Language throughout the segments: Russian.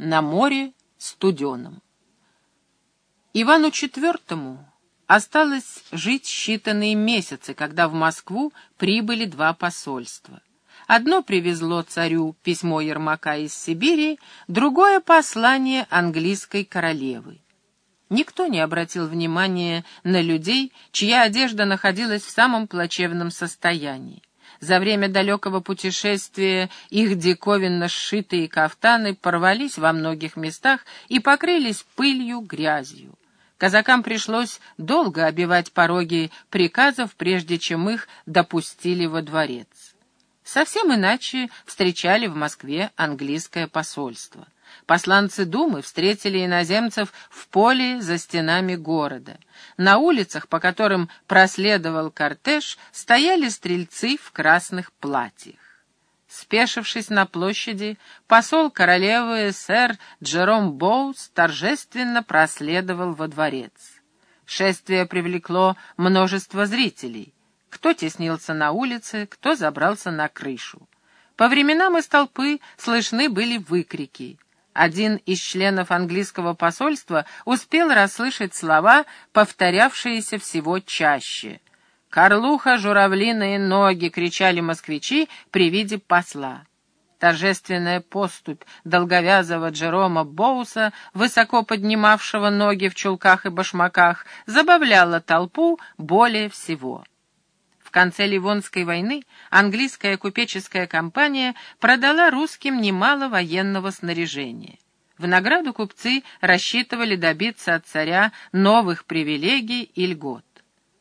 на море студеном. Ивану IV осталось жить считанные месяцы, когда в Москву прибыли два посольства. Одно привезло царю письмо Ермака из Сибири, другое — послание английской королевы. Никто не обратил внимания на людей, чья одежда находилась в самом плачевном состоянии. За время далекого путешествия их диковинно сшитые кафтаны порвались во многих местах и покрылись пылью, грязью. Казакам пришлось долго обивать пороги приказов, прежде чем их допустили во дворец. Совсем иначе встречали в Москве английское посольство. Посланцы Думы встретили иноземцев в поле за стенами города. На улицах, по которым проследовал кортеж, стояли стрельцы в красных платьях. Спешившись на площади, посол королевы сэр Джером Боус торжественно проследовал во дворец. Шествие привлекло множество зрителей. Кто теснился на улице, кто забрался на крышу. По временам из толпы слышны были выкрики. Один из членов английского посольства успел расслышать слова, повторявшиеся всего чаще. «Карлуха, журавлиные ноги!» — кричали москвичи при виде посла. Торжественная поступь долговязого Джерома Боуса, высоко поднимавшего ноги в чулках и башмаках, забавляла толпу более всего. В конце Ливонской войны английская купеческая компания продала русским немало военного снаряжения. В награду купцы рассчитывали добиться от царя новых привилегий и льгот.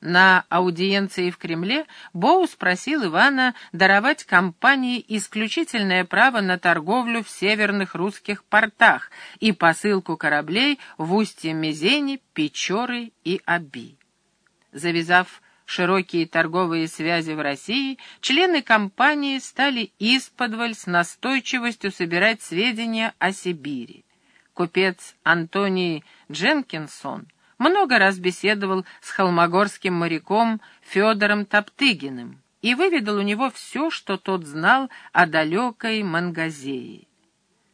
На аудиенции в Кремле Боус просил Ивана даровать компании исключительное право на торговлю в северных русских портах и посылку кораблей в устье Мезени, Печоры и Аби. Завязав широкие торговые связи в России, члены компании стали исподволь с настойчивостью собирать сведения о Сибири. Купец Антоний Дженкинсон много раз беседовал с холмогорским моряком Федором Топтыгиным и выведал у него все, что тот знал о далекой Мангазее.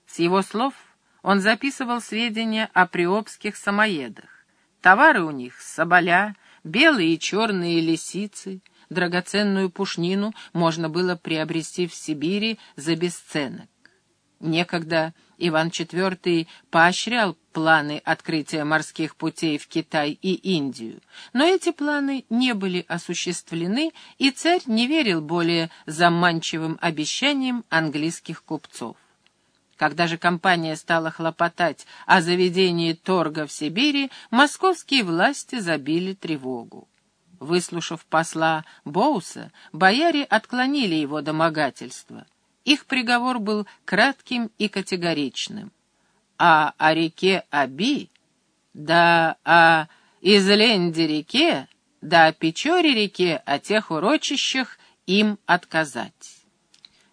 С его слов он записывал сведения о приобских самоедах. Товары у них — соболя, белые и черные лисицы, драгоценную пушнину можно было приобрести в Сибири за бесценок. Некогда Иван IV поощрял планы открытия морских путей в Китай и Индию, но эти планы не были осуществлены, и царь не верил более заманчивым обещаниям английских купцов. Когда же компания стала хлопотать о заведении торга в Сибири, московские власти забили тревогу. Выслушав посла Боуса, бояре отклонили его домогательство. Их приговор был кратким и категоричным. А о реке Аби, да о Изленде-реке, да о Печоре-реке, о тех урочищах им отказать.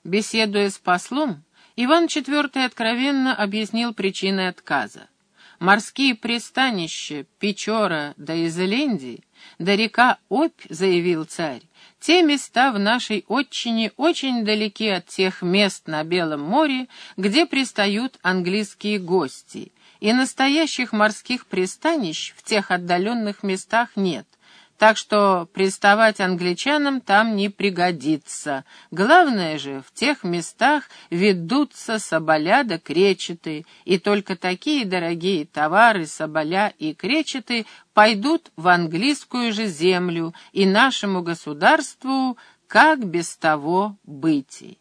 Беседуя с послом, Иван IV откровенно объяснил причины отказа. Морские пристанища Печора да Изелендии, да река Обь, заявил царь, те места в нашей отчине очень далеки от тех мест на Белом море, где пристают английские гости, и настоящих морских пристанищ в тех отдаленных местах нет — так что приставать англичанам там не пригодится. Главное же, в тех местах ведутся соболя да кречеты, и только такие дорогие товары, соболя и кречеты, пойдут в английскую же землю и нашему государству, как без того быть.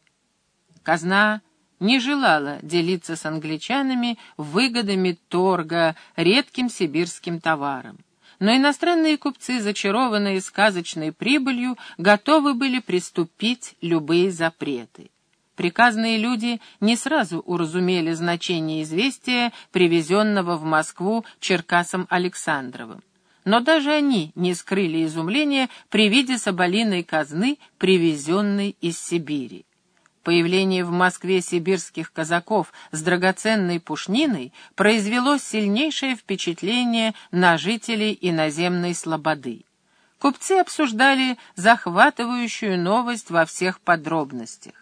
Казна не желала делиться с англичанами выгодами торга редким сибирским товаром но иностранные купцы, зачарованные сказочной прибылью, готовы были приступить любые запреты. Приказные люди не сразу уразумели значение известия, привезенного в Москву Черкасом Александровым. Но даже они не скрыли изумления при виде соболиной казны, привезенной из Сибири. Появление в Москве сибирских казаков с драгоценной пушниной произвело сильнейшее впечатление на жителей иноземной слободы. Купцы обсуждали захватывающую новость во всех подробностях.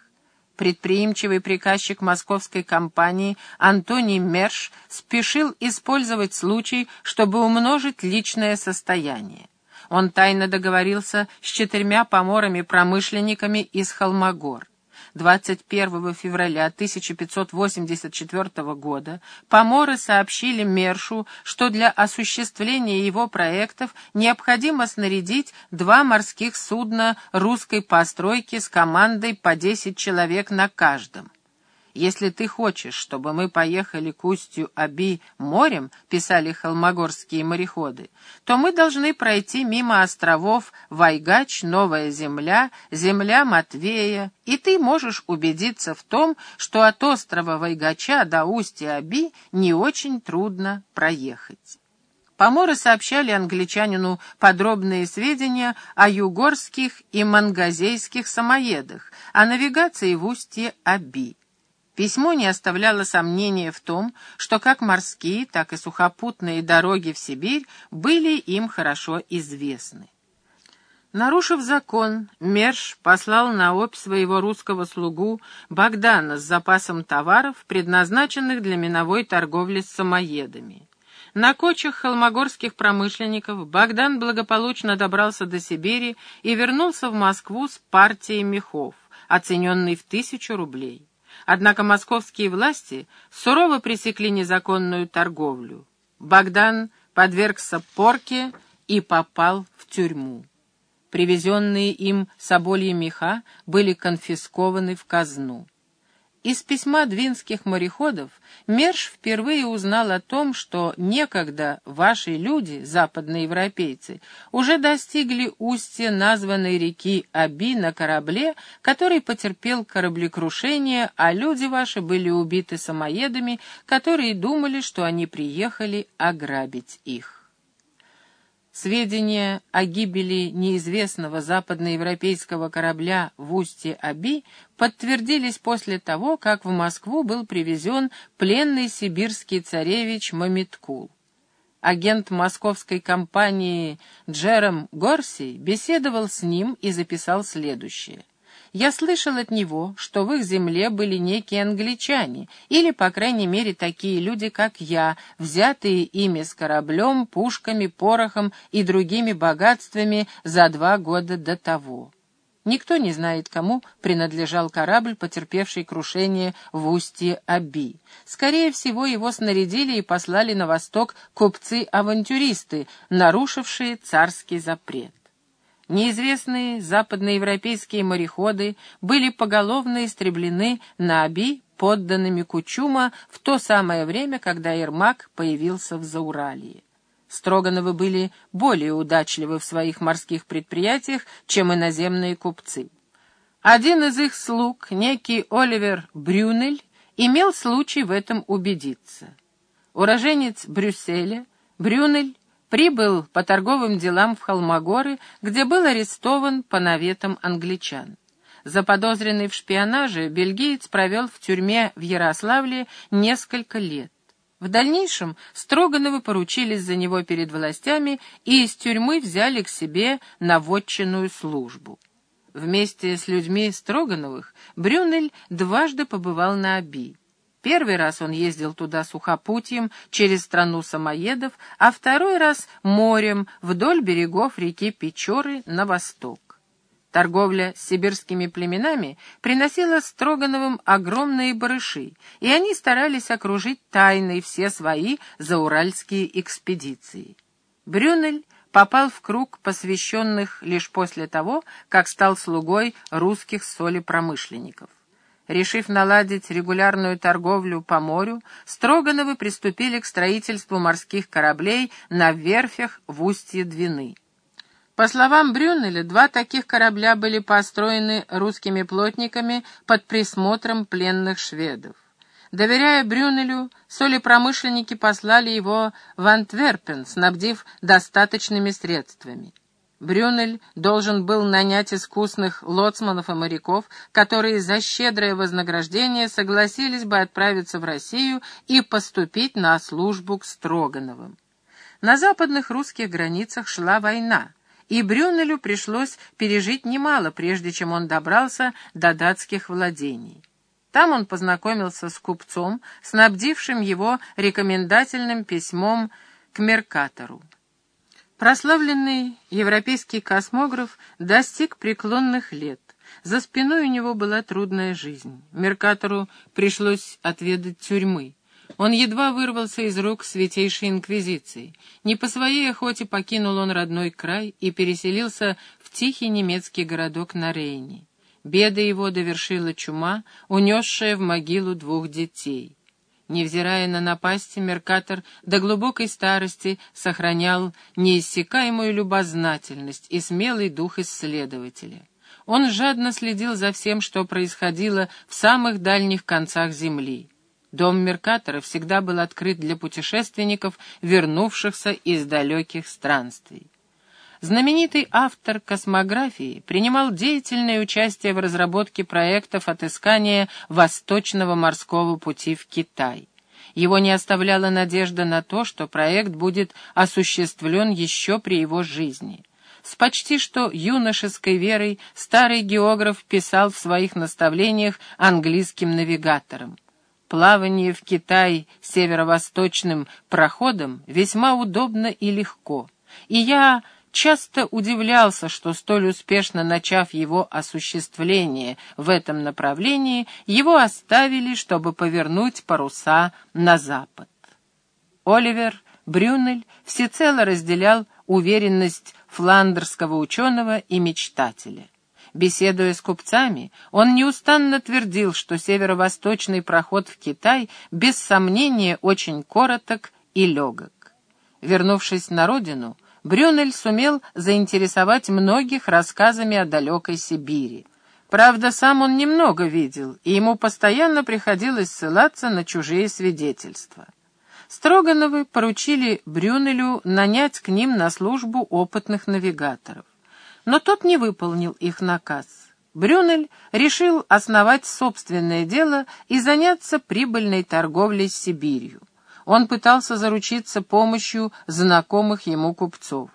предприимчивый приказчик московской компании Антоний Мерш спешил использовать случай, чтобы умножить личное состояние. Он тайно договорился с четырьмя поморами-промышленниками из Холмогор. 21 февраля 1584 года поморы сообщили Мершу, что для осуществления его проектов необходимо снарядить два морских судна русской постройки с командой по 10 человек на каждом. «Если ты хочешь, чтобы мы поехали к устью Аби морем», — писали холмогорские мореходы, «то мы должны пройти мимо островов Вайгач, Новая Земля, Земля Матвея, и ты можешь убедиться в том, что от острова Вайгача до устья Аби не очень трудно проехать». Поморы сообщали англичанину подробные сведения о югорских и мангазейских самоедах, о навигации в устье Аби. Письмо не оставляло сомнения в том, что как морские, так и сухопутные дороги в Сибирь были им хорошо известны. Нарушив закон, Мерш послал на обь своего русского слугу Богдана с запасом товаров, предназначенных для миновой торговли с самоедами. На кочах холмогорских промышленников Богдан благополучно добрался до Сибири и вернулся в Москву с партией мехов, оцененной в тысячу рублей. Однако московские власти сурово пресекли незаконную торговлю. Богдан подвергся порке и попал в тюрьму. Привезенные им собольи меха были конфискованы в казну. Из письма двинских мореходов Мерш впервые узнал о том, что некогда ваши люди, западноевропейцы, уже достигли устья названной реки Аби на корабле, который потерпел кораблекрушение, а люди ваши были убиты самоедами, которые думали, что они приехали ограбить их. Сведения о гибели неизвестного западноевропейского корабля в устье Аби подтвердились после того, как в Москву был привезен пленный сибирский царевич Мамиткул. Агент московской компании Джером Горси беседовал с ним и записал следующее. Я слышал от него, что в их земле были некие англичане, или, по крайней мере, такие люди, как я, взятые ими с кораблем, пушками, порохом и другими богатствами за два года до того. Никто не знает, кому принадлежал корабль, потерпевший крушение в устье Аби. Скорее всего, его снарядили и послали на восток купцы-авантюристы, нарушившие царский запрет. Неизвестные западноевропейские мореходы были поголовно истреблены на Аби подданными Кучума в то самое время, когда Ермак появился в Зауралье. Строгановы были более удачливы в своих морских предприятиях, чем иноземные купцы. Один из их слуг, некий Оливер Брюнель, имел случай в этом убедиться. Уроженец Брюсселя, Брюнель прибыл по торговым делам в Холмогоры, где был арестован по наветам англичан. Заподозренный в шпионаже, бельгиец провел в тюрьме в Ярославле несколько лет. В дальнейшем Строгановы поручились за него перед властями и из тюрьмы взяли к себе на вотчинную службу. Вместе с людьми Строгановых Брюнель дважды побывал на Оби. Первый раз он ездил туда сухопутьем через страну самоедов, а второй раз морем вдоль берегов реки Печоры на восток. Торговля с сибирскими племенами приносила Строгановым огромные барыши, и они старались окружить тайной все свои зауральские экспедиции. Брюнель попал в круг посвященных лишь после того, как стал слугой русских солепромышленников. Решив наладить регулярную торговлю по морю, Строгановы приступили к строительству морских кораблей на верфях в устье Двины. По словам Брюнеля, два таких корабля были построены русскими плотниками под присмотром пленных шведов. Доверяя Брюнелю, солепромышленники послали его в Антверпен, снабдив достаточными средствами. Брюнель должен был нанять искусных лоцманов и моряков, которые за щедрое вознаграждение согласились бы отправиться в Россию и поступить на службу к Строгановым. На западных русских границах шла война, и Брюнелю пришлось пережить немало, прежде чем он добрался до датских владений. Там он познакомился с купцом, снабдившим его рекомендательным письмом к Меркатору. Прославленный европейский космограф достиг преклонных лет. За спиной у него была трудная жизнь. Меркатору пришлось отведать тюрьмы. Он едва вырвался из рук Святейшей Инквизиции. Не по своей охоте покинул он родной край и переселился в тихий немецкий городок на Рейне. Беда его довершила чума, унесшая в могилу двух детей. Невзирая на напасти, Меркатор до глубокой старости сохранял неиссякаемую любознательность и смелый дух исследователя. Он жадно следил за всем, что происходило в самых дальних концах земли. Дом Меркатора всегда был открыт для путешественников, вернувшихся из далеких странствий. Знаменитый автор космографии принимал деятельное участие в разработке проектов отыскания Восточного морского пути в Китай. Его не оставляла надежда на то, что проект будет осуществлен еще при его жизни. С почти что юношеской верой старый географ писал в своих наставлениях английским навигаторам. Плавание в Китай северо-восточным проходом весьма удобно и легко, и я часто удивлялся, что столь успешно начав его осуществление в этом направлении, его оставили, чтобы повернуть паруса на запад. Оливер Брюнель всецело разделял уверенность фландерского ученого и мечтателя. Беседуя с купцами, он неустанно твердил, что северо-восточный проход в Китай без сомнения очень короток и легок. Вернувшись на родину, Брюнель сумел заинтересовать многих рассказами о далекой Сибири. Правда, сам он немного видел, и ему постоянно приходилось ссылаться на чужие свидетельства. Строгановы поручили Брюнелю нанять к ним на службу опытных навигаторов. Но тот не выполнил их наказ. Брюнель решил основать собственное дело и заняться прибыльной торговлей с Сибирью он пытался заручиться помощью знакомых ему купцов.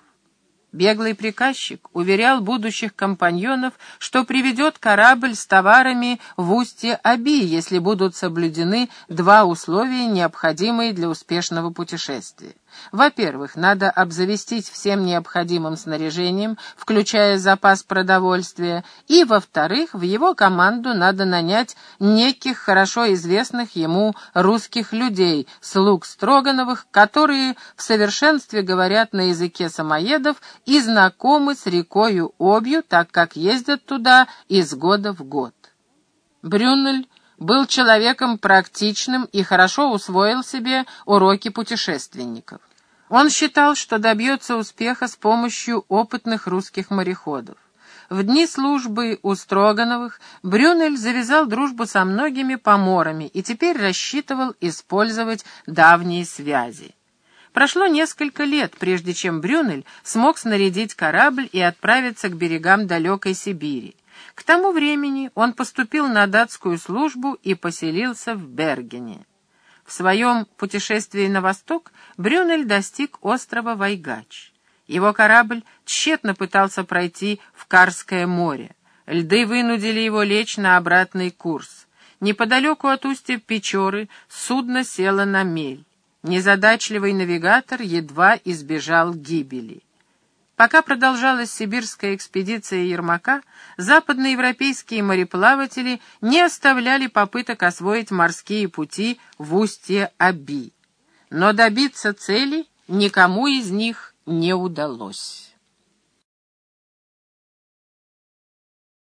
Беглый приказчик уверял будущих компаньонов, что приведет корабль с товарами в устье Аби, если будут соблюдены два условия, необходимые для успешного путешествия. Во-первых, надо обзавестись всем необходимым снаряжением, включая запас продовольствия, и, во-вторых, в его команду надо нанять неких хорошо известных ему русских людей, слуг Строгановых, которые в совершенстве говорят на языке самоедов и знакомы с рекою Обью, так как ездят туда из года в год. Брюннель был человеком практичным и хорошо усвоил себе уроки путешественников. Он считал, что добьется успеха с помощью опытных русских мореходов. В дни службы у Строгановых Брюнель завязал дружбу со многими поморами и теперь рассчитывал использовать давние связи. Прошло несколько лет, прежде чем Брюнель смог снарядить корабль и отправиться к берегам далекой Сибири. К тому времени он поступил на датскую службу и поселился в Бергене. В своем путешествии на восток Брюнель достиг острова Вайгач. Его корабль тщетно пытался пройти в Карское море. Льды вынудили его лечь на обратный курс. Неподалеку от устья Печоры судно село на мель. Незадачливый навигатор едва избежал гибели. Пока продолжалась сибирская экспедиция Ермака, западноевропейские мореплаватели не оставляли попыток освоить морские пути в устье Аби. Но добиться цели никому из них не удалось.